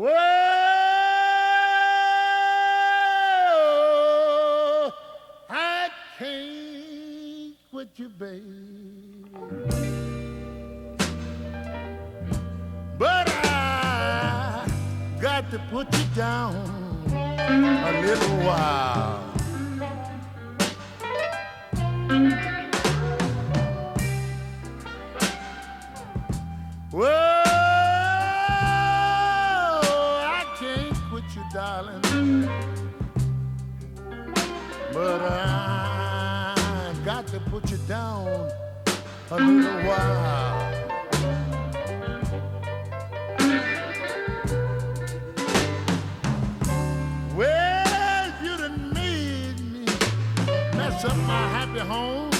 Whoa, I can't quit you, baby. But I got to put you down a little while. Whoa, to put you down a little while. Well, you done made me mess up my happy home.